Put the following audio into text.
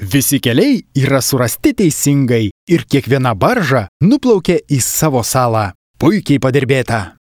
Visi keliai yra surasti teisingai ir kiekviena barža nuplaukė į savo salą. Puikiai padirbėta.